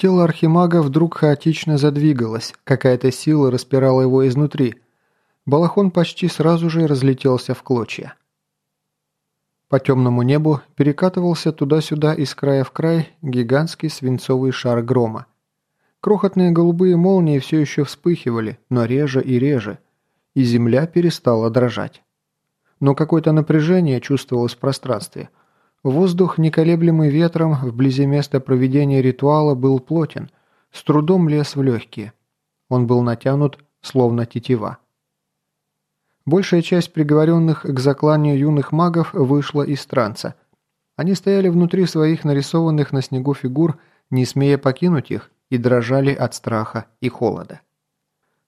Тело архимага вдруг хаотично задвигалось, какая-то сила распирала его изнутри. Балахон почти сразу же разлетелся в клочья. По темному небу перекатывался туда-сюда из края в край гигантский свинцовый шар грома. Крохотные голубые молнии все еще вспыхивали, но реже и реже, и земля перестала дрожать. Но какое-то напряжение чувствовалось в пространстве – Воздух, неколеблемый ветром, вблизи места проведения ритуала был плотен, с трудом лез в легкие. Он был натянут, словно тетива. Большая часть приговоренных к закланию юных магов вышла из транса. Они стояли внутри своих нарисованных на снегу фигур, не смея покинуть их, и дрожали от страха и холода.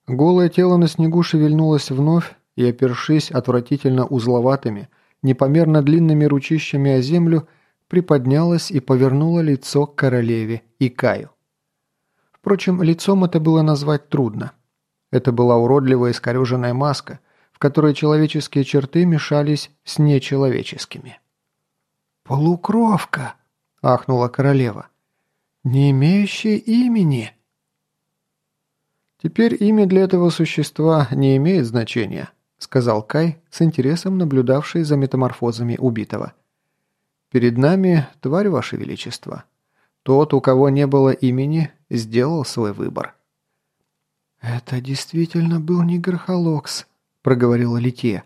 Голое тело на снегу шевельнулось вновь и, опершись отвратительно узловатыми, непомерно длинными ручищами о землю, приподнялась и повернула лицо к королеве и Каю. Впрочем, лицом это было назвать трудно. Это была уродливая искореженная маска, в которой человеческие черты мешались с нечеловеческими. «Полукровка!» – ахнула королева. «Не имеющая имени!» Теперь имя для этого существа не имеет значения –– сказал Кай, с интересом наблюдавший за метаморфозами убитого. «Перед нами тварь, Ваше Величество. Тот, у кого не было имени, сделал свой выбор». «Это действительно был не Гархолокс», – проговорила Литье.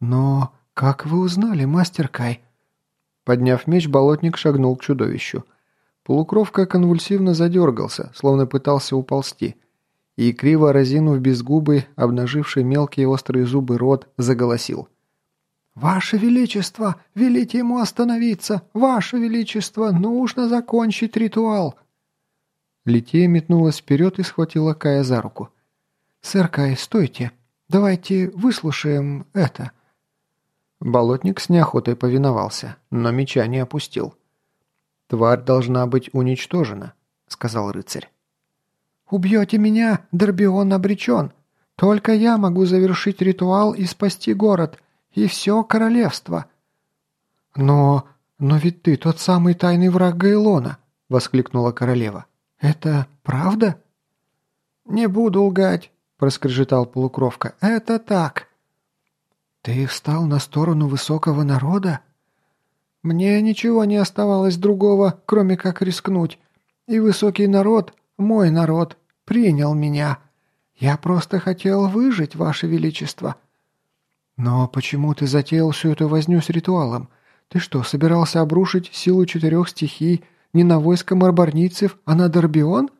«Но как вы узнали, мастер Кай?» Подняв меч, болотник шагнул к чудовищу. Полукровка конвульсивно задергался, словно пытался уползти – и, криво разинув безгубый, обнаживший мелкие острые зубы рот, заголосил. «Ваше Величество, велите ему остановиться! Ваше Величество, нужно закончить ритуал!» Лития метнулась вперед и схватила Кая за руку. «Сэр Кай, стойте! Давайте выслушаем это!» Болотник с неохотой повиновался, но меча не опустил. «Тварь должна быть уничтожена», — сказал рыцарь. «Убьете меня, Дорбион обречен. Только я могу завершить ритуал и спасти город, и все королевство». «Но... но ведь ты тот самый тайный враг Гайлона», — воскликнула королева. «Это правда?» «Не буду лгать», — проскрежетал полукровка. «Это так». «Ты встал на сторону высокого народа?» «Мне ничего не оставалось другого, кроме как рискнуть. И высокий народ — мой народ принял меня. Я просто хотел выжить, Ваше Величество». «Но почему ты затеял всю эту возню с ритуалом? Ты что, собирался обрушить силу четырех стихий не на войско марбарницев, а на Дорбион?»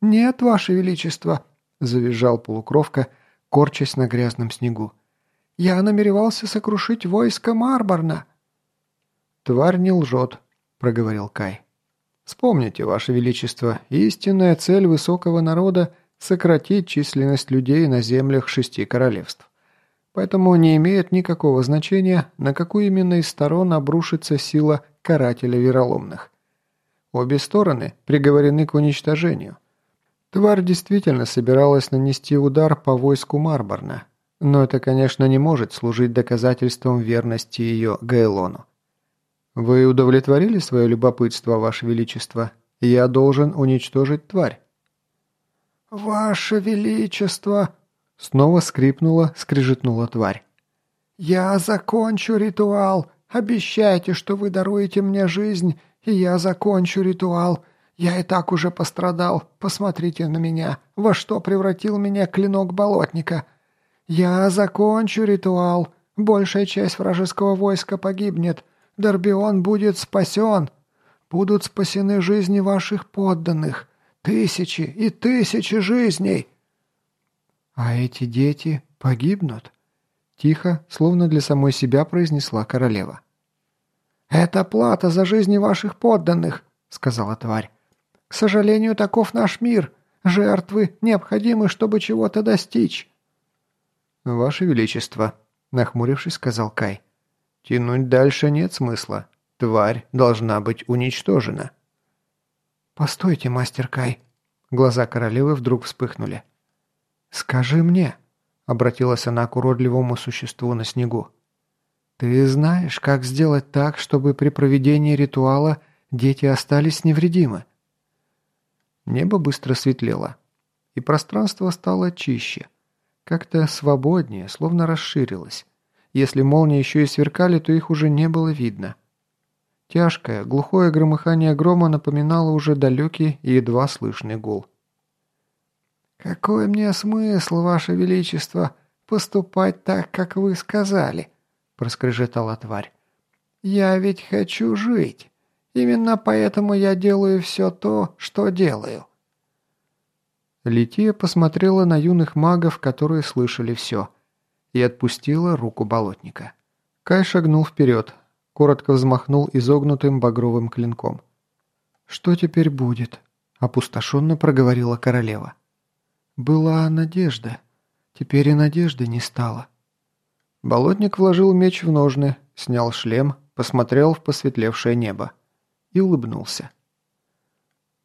«Нет, Ваше Величество», — завизжал полукровка, корчась на грязном снегу. «Я намеревался сокрушить войско Марборна». «Тварь не лжет», — проговорил Кай. Вспомните, Ваше Величество, истинная цель высокого народа – сократить численность людей на землях шести королевств. Поэтому не имеет никакого значения, на какую именно из сторон обрушится сила карателя вероломных. Обе стороны приговорены к уничтожению. Тварь действительно собиралась нанести удар по войску Марборна, но это, конечно, не может служить доказательством верности ее Гейлону. «Вы удовлетворили свое любопытство, Ваше Величество? Я должен уничтожить тварь». «Ваше Величество!» Снова скрипнула, скрежетнула тварь. «Я закончу ритуал. Обещайте, что вы даруете мне жизнь, и я закончу ритуал. Я и так уже пострадал. Посмотрите на меня. Во что превратил меня клинок болотника. Я закончу ритуал. Большая часть вражеского войска погибнет. Дорбион будет спасен. Будут спасены жизни ваших подданных. Тысячи и тысячи жизней!» «А эти дети погибнут?» Тихо, словно для самой себя произнесла королева. «Это плата за жизни ваших подданных», — сказала тварь. «К сожалению, таков наш мир. Жертвы необходимы, чтобы чего-то достичь». «Ваше Величество», — нахмурившись, сказал Кай. Тянуть дальше нет смысла. Тварь должна быть уничтожена. «Постойте, мастер Кай». Глаза королевы вдруг вспыхнули. «Скажи мне», — обратилась она к уродливому существу на снегу. «Ты знаешь, как сделать так, чтобы при проведении ритуала дети остались невредимы?» Небо быстро светлело, и пространство стало чище, как-то свободнее, словно расширилось. Если молнии еще и сверкали, то их уже не было видно. Тяжкое, глухое громыхание грома напоминало уже далекий и едва слышный гул. «Какой мне смысл, Ваше Величество, поступать так, как вы сказали?» – проскрежетала тварь. «Я ведь хочу жить. Именно поэтому я делаю все то, что делаю». Лития посмотрела на юных магов, которые слышали все, и отпустила руку болотника. Кай шагнул вперед, коротко взмахнул изогнутым багровым клинком. «Что теперь будет?» – опустошенно проговорила королева. «Была надежда. Теперь и надежды не стало». Болотник вложил меч в ножны, снял шлем, посмотрел в посветлевшее небо и улыбнулся.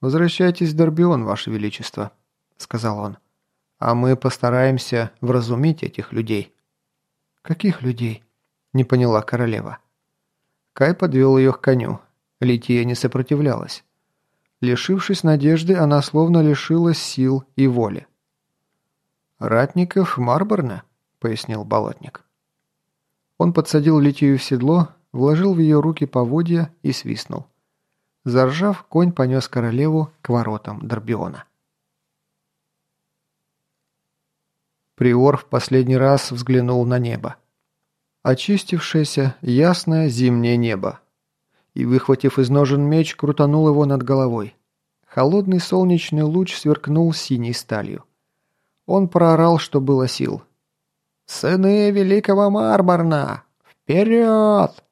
«Возвращайтесь в Дорбион, Ваше Величество», — сказал он. «А мы постараемся вразумить этих людей». «Каких людей?» — не поняла королева. Кай подвел ее к коню. Лития не сопротивлялась. Лишившись надежды, она словно лишилась сил и воли. «Ратников Марборна», — пояснил болотник. Он подсадил Литию в седло, вложил в ее руки поводья и свистнул. Заржав, конь понес королеву к воротам Дорбиона. Приор в последний раз взглянул на небо очистившееся, ясное зимнее небо. И, выхватив из ножен меч, крутанул его над головой. Холодный солнечный луч сверкнул синей сталью. Он проорал, что было сил. «Сыны великого Марборна! Вперед!»